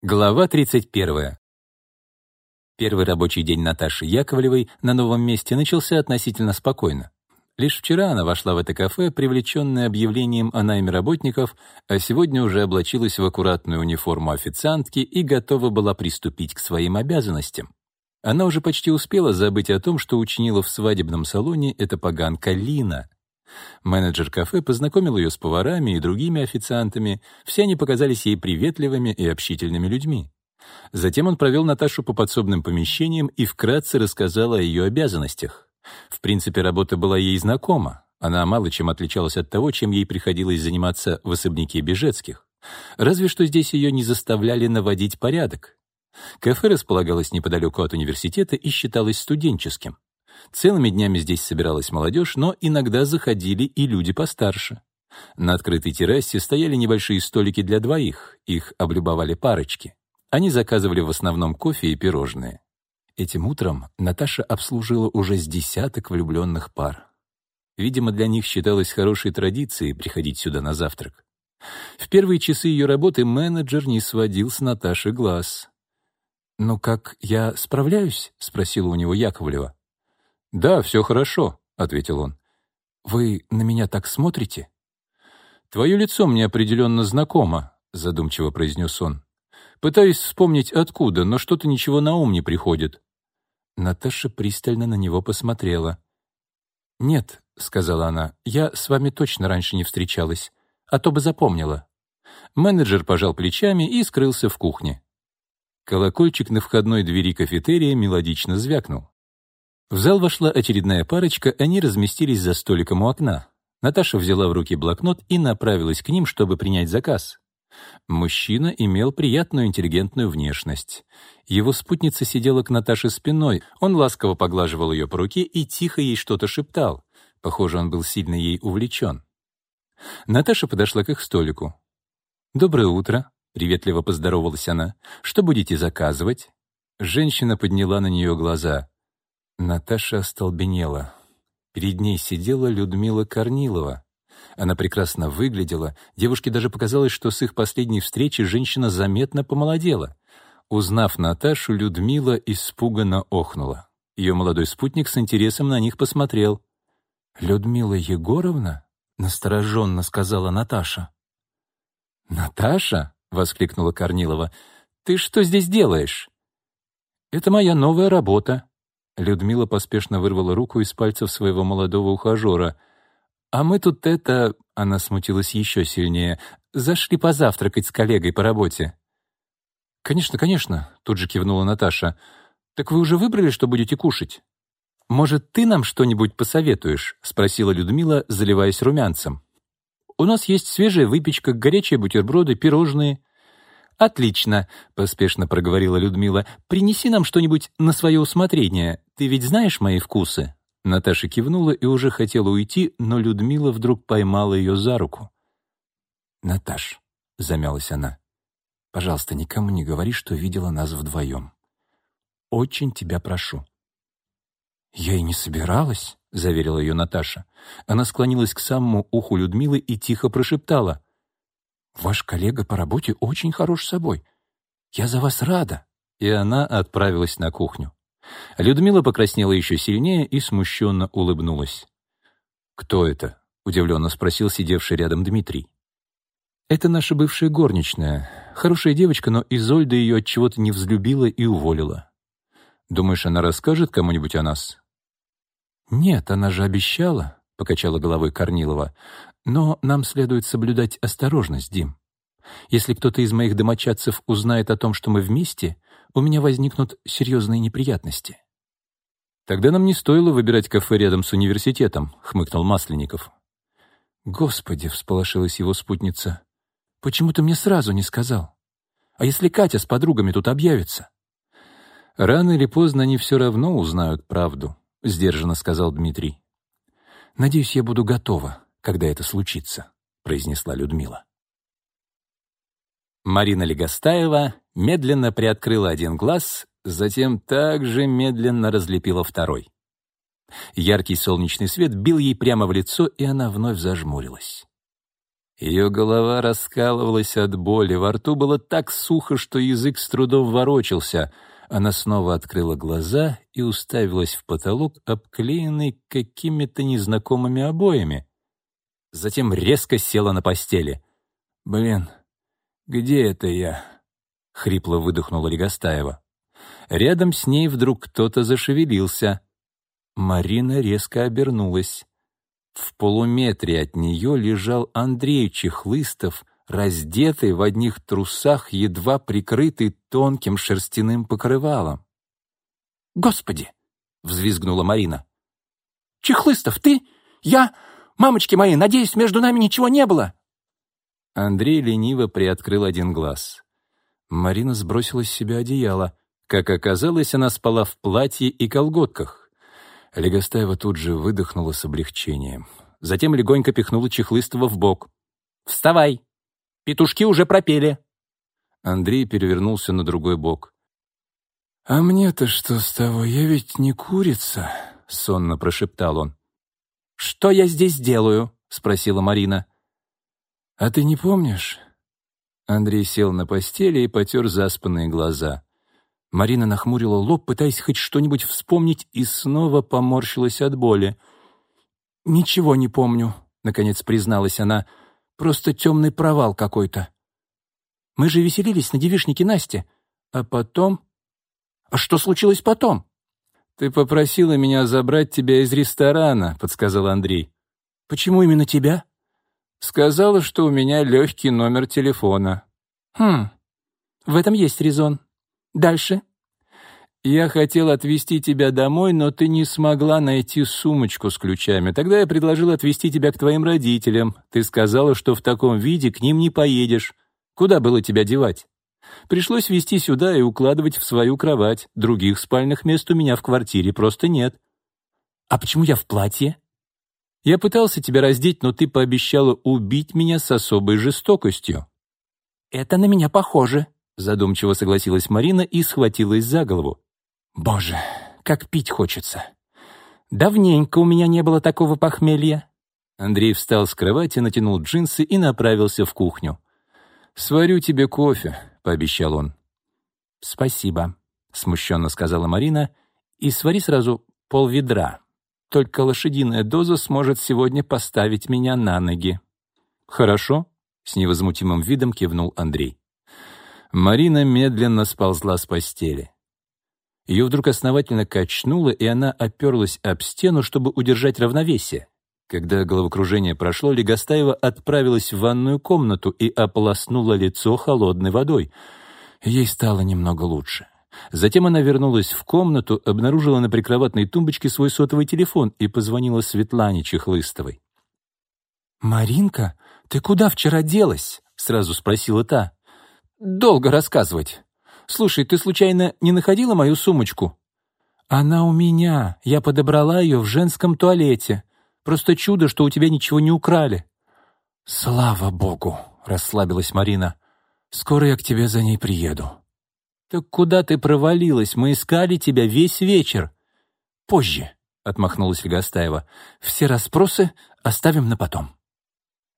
Глава 31. Первый рабочий день Наташи Яковлевой на новом месте начался относительно спокойно. Лишь вчера она вошла в это кафе, привлеченная объявлением о найме работников, а сегодня уже облачилась в аккуратную униформу официантки и готова была приступить к своим обязанностям. Она уже почти успела забыть о том, что учинила в свадебном салоне эта поганка Лина — Менеджер кафе познакомил ее с поварами и другими официантами, все они показались ей приветливыми и общительными людьми. Затем он провел Наташу по подсобным помещениям и вкратце рассказал о ее обязанностях. В принципе, работа была ей знакома. Она мало чем отличалась от того, чем ей приходилось заниматься в особняке Бежецких. Разве что здесь ее не заставляли наводить порядок. Кафе располагалось неподалеку от университета и считалось студенческим. Целыми днями здесь собиралась молодежь, но иногда заходили и люди постарше. На открытой террасе стояли небольшие столики для двоих, их облюбовали парочки. Они заказывали в основном кофе и пирожные. Этим утром Наташа обслужила уже с десяток влюбленных пар. Видимо, для них считалось хорошей традицией приходить сюда на завтрак. В первые часы ее работы менеджер не сводил с Наташи глаз. «Ну как, я справляюсь?» — спросила у него Яковлева. «Да, все хорошо», — ответил он. «Вы на меня так смотрите?» «Твое лицо мне определенно знакомо», — задумчиво произнес он. «Пытаюсь вспомнить, откуда, но что-то ничего на ум не приходит». Наташа пристально на него посмотрела. «Нет», — сказала она, — «я с вами точно раньше не встречалась, а то бы запомнила». Менеджер пожал плечами и скрылся в кухне. Колокольчик на входной двери кафетерия мелодично звякнул. В зал вошла очередная парочка, они разместились за столиком у окна. Наташа взяла в руки блокнот и направилась к ним, чтобы принять заказ. Мужчина имел приятную интеллигентную внешность. Его спутница сидела к Наташе спиной, он ласково поглаживал ее по руке и тихо ей что-то шептал. Похоже, он был сильно ей увлечен. Наташа подошла к их столику. «Доброе утро», — приветливо поздоровалась она. «Что будете заказывать?» Женщина подняла на нее глаза. Наташа остолбенела. Перед ней сидела Людмила Корнилова. Она прекрасно выглядела, девушке даже показалось, что с их последней встречи женщина заметно помолодела. Узнав Наташу, Людмила испуганно охнула. Ее молодой спутник с интересом на них посмотрел. «Людмила Егоровна?» — настороженно сказала Наташа. «Наташа?» — воскликнула Корнилова. «Ты что здесь делаешь?» «Это моя новая работа», Людмила поспешно вырвала руку из пальцев своего молодого ухажера. «А мы тут это...» — она смутилась еще сильнее. «Зашли позавтракать с коллегой по работе». «Конечно, конечно», — тут же кивнула Наташа. «Так вы уже выбрали, что будете кушать?» «Может, ты нам что-нибудь посоветуешь?» — спросила Людмила, заливаясь румянцем. «У нас есть свежая выпечка, горячие бутерброды, пирожные». «Отлично», — поспешно проговорила Людмила. «Принеси нам что-нибудь на свое усмотрение. Ты ведь знаешь мои вкусы?» Наташа кивнула и уже хотела уйти, но Людмила вдруг поймала ее за руку. «Наташ», — замялась она, — «пожалуйста, никому не говори, что видела нас вдвоем. Очень тебя прошу». «Я и не собиралась», — заверила ее Наташа. Она склонилась к самому уху Людмилы и тихо прошептала. Ваш коллега по работе очень хорош собой. Я за вас рада». И она отправилась на кухню. Людмила покраснела еще сильнее и смущенно улыбнулась. «Кто это?» — удивленно спросил сидевший рядом Дмитрий. «Это наша бывшая горничная. Хорошая девочка, но Изольда ее от чего-то не взлюбила и уволила. Думаешь, она расскажет кому-нибудь о нас?» «Нет, она же обещала», — покачала головой Корнилова. Но нам следует соблюдать осторожность, Дим. Если кто-то из моих домочадцев узнает о том, что мы вместе, у меня возникнут серьезные неприятности. «Тогда нам не стоило выбирать кафе рядом с университетом», — хмыкнул Масленников. «Господи!» — всполошилась его спутница. «Почему ты мне сразу не сказал? А если Катя с подругами тут объявится?» «Рано или поздно они все равно узнают правду», — сдержанно сказал Дмитрий. «Надеюсь, я буду готова», когда это случится», — произнесла Людмила. Марина Легостаева медленно приоткрыла один глаз, затем также медленно разлепила второй. Яркий солнечный свет бил ей прямо в лицо, и она вновь зажмурилась. Ее голова раскалывалась от боли, во рту было так сухо, что язык с трудом ворочался. Она снова открыла глаза и уставилась в потолок, обклеенный какими-то незнакомыми обоями. Затем резко села на постели. «Блин, где это я?» — хрипло выдохнула Легостаева. Рядом с ней вдруг кто-то зашевелился. Марина резко обернулась. В полуметре от нее лежал Андрей Чехлыстов, раздетый в одних трусах, едва прикрытый тонким шерстяным покрывалом. «Господи!» — взвизгнула Марина. «Чехлыстов, ты? Я? Мамочки мои, надеюсь, между нами ничего не было?» Андрей лениво приоткрыл один глаз. Марина сбросила с себя одеяло. Как оказалось, она спала в платье и колготках. Легостаева тут же выдохнула с облегчением. Затем легонько пихнула Чехлыстова в бок. «Вставай! Петушки уже пропели!» Андрей перевернулся на другой бок. «А мне-то что с того? Я ведь не курица!» — сонно прошептал он. «Что я здесь делаю?» — спросила Марина. «А ты не помнишь?» Андрей сел на постели и потер заспанные глаза. Марина нахмурила лоб, пытаясь хоть что-нибудь вспомнить, и снова поморщилась от боли. «Ничего не помню», — наконец призналась она. «Просто темный провал какой-то. Мы же веселились на девишнике Насте. А потом...» «А что случилось потом?» «Ты попросила меня забрать тебя из ресторана», — подсказал Андрей. «Почему именно тебя?» «Сказала, что у меня легкий номер телефона». «Хм, в этом есть резон. Дальше. Я хотел отвезти тебя домой, но ты не смогла найти сумочку с ключами. Тогда я предложил отвезти тебя к твоим родителям. Ты сказала, что в таком виде к ним не поедешь. Куда было тебя девать? Пришлось везти сюда и укладывать в свою кровать. Других спальных мест у меня в квартире просто нет. А почему я в платье? Я пытался тебя раздеть, но ты пообещала убить меня с особой жестокостью. Это на меня похоже, Задумчиво согласилась Марина и схватилась за голову. «Боже, как пить хочется! Давненько у меня не было такого похмелья!» Андрей встал с кровати, натянул джинсы и направился в кухню. «Сварю тебе кофе», — пообещал он. «Спасибо», — смущенно сказала Марина, «и свари сразу полведра. Только лошадиная доза сможет сегодня поставить меня на ноги». «Хорошо», — с невозмутимым видом кивнул Андрей. Марина медленно сползла с постели. Ее вдруг основательно качнуло, и она оперлась об стену, чтобы удержать равновесие. Когда головокружение прошло, Легостаева отправилась в ванную комнату и ополоснула лицо холодной водой. Ей стало немного лучше. Затем она вернулась в комнату, обнаружила на прикроватной тумбочке свой сотовый телефон и позвонила Светлане Чехлыстовой. «Маринка, ты куда вчера делась?» — сразу спросила та. Долго рассказывать. Слушай, ты случайно не находила мою сумочку? Она у меня. Я подобрала ее в женском туалете. Просто чудо, что у тебя ничего не украли. Слава богу, расслабилась Марина. Скоро я к тебе за ней приеду. Так куда ты провалилась? Мы искали тебя весь вечер. Позже, отмахнулась Легостаева. Все расспросы оставим на потом.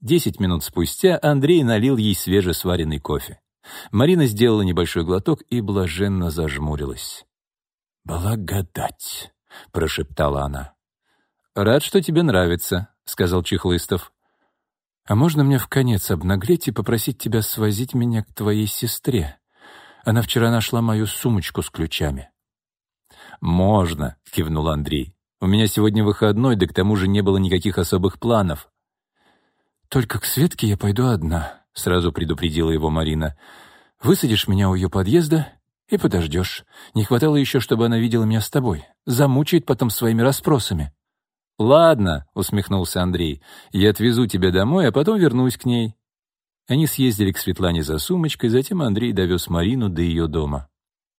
Десять минут спустя Андрей налил ей свежесваренный кофе. Марина сделала небольшой глоток и блаженно зажмурилась. «Благодать!» — прошептала она. «Рад, что тебе нравится», — сказал Чехлыстов. «А можно мне в конец обнаглеть и попросить тебя свозить меня к твоей сестре? Она вчера нашла мою сумочку с ключами». «Можно», — кивнул Андрей. «У меня сегодня выходной, да к тому же не было никаких особых планов». «Только к Светке я пойду одна», — сразу предупредила его Марина. «Высадишь меня у ее подъезда и подождешь. Не хватало еще, чтобы она видела меня с тобой. Замучает потом своими расспросами». «Ладно», — усмехнулся Андрей, — «я отвезу тебя домой, а потом вернусь к ней». Они съездили к Светлане за сумочкой, затем Андрей довез Марину до ее дома.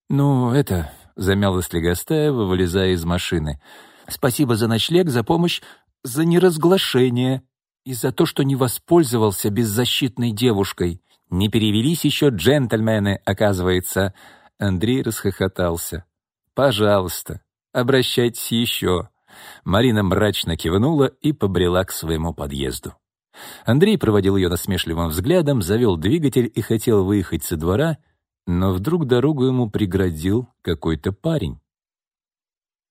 «Ну, это...» — замялась Легостаева, вылезая из машины. «Спасибо за ночлег, за помощь, за неразглашение», и за то, что не воспользовался беззащитной девушкой. Не перевелись еще джентльмены, оказывается. Андрей расхохотался. «Пожалуйста, обращайтесь еще». Марина мрачно кивнула и побрела к своему подъезду. Андрей проводил ее насмешливым взглядом, завел двигатель и хотел выехать со двора, но вдруг дорогу ему преградил какой-то парень.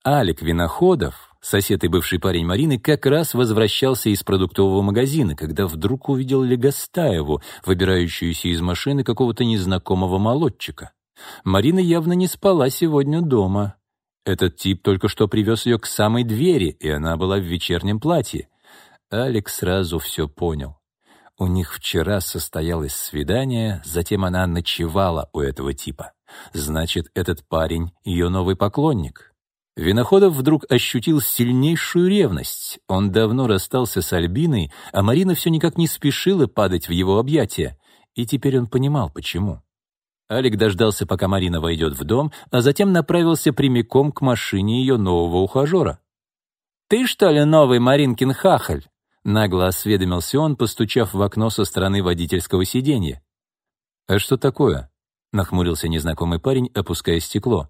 Алик Виноходов, сосед и бывший парень Марины, как раз возвращался из продуктового магазина, когда вдруг увидел Легостаеву, выбирающуюся из машины какого-то незнакомого молодчика. Марина явно не спала сегодня дома. Этот тип только что привез ее к самой двери, и она была в вечернем платье. Алекс сразу все понял. У них вчера состоялось свидание, затем она ночевала у этого типа. Значит, этот парень — ее новый поклонник. Виноходов вдруг ощутил сильнейшую ревность. Он давно расстался с Альбиной, а Марина все никак не спешила падать в его объятия. И теперь он понимал, почему. Алик дождался, пока Марина войдет в дом, а затем направился прямиком к машине ее нового ухажера. «Ты, что ли, новый Маринкин хахаль?» Нагло осведомился он, постучав в окно со стороны водительского сиденья. «А что такое?» — нахмурился незнакомый парень, опуская стекло.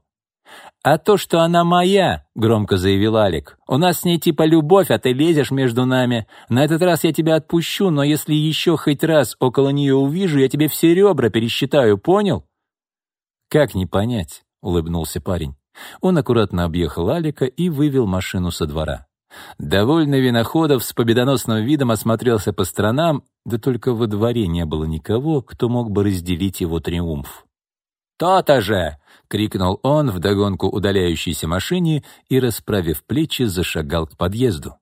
«А то, что она моя», — громко заявил Алик. «У нас с ней типа любовь, а ты лезешь между нами. На этот раз я тебя отпущу, но если еще хоть раз около нее увижу, я тебе все ребра пересчитаю, понял?» «Как не понять?» — улыбнулся парень. Он аккуратно объехал Алика и вывел машину со двора. Довольный Виноходов с победоносным видом осмотрелся по сторонам, да только во дворе не было никого, кто мог бы разделить его триумф. «То-то же!» — крикнул он вдогонку удаляющейся машине и, расправив плечи, зашагал к подъезду.